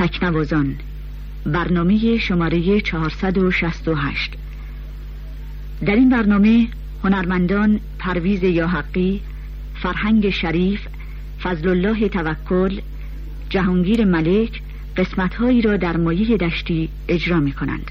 تکنوازان برنامه شماره 468 در این برنامه هنرمندان پرویز یاحقی فرهنگ شریف فضل الله توکل جهانگیر ملک قسمتهایی را در مایه دشتی اجرا می کنند.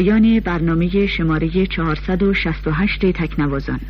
پایان برنامه شماره 468 تکنوازان.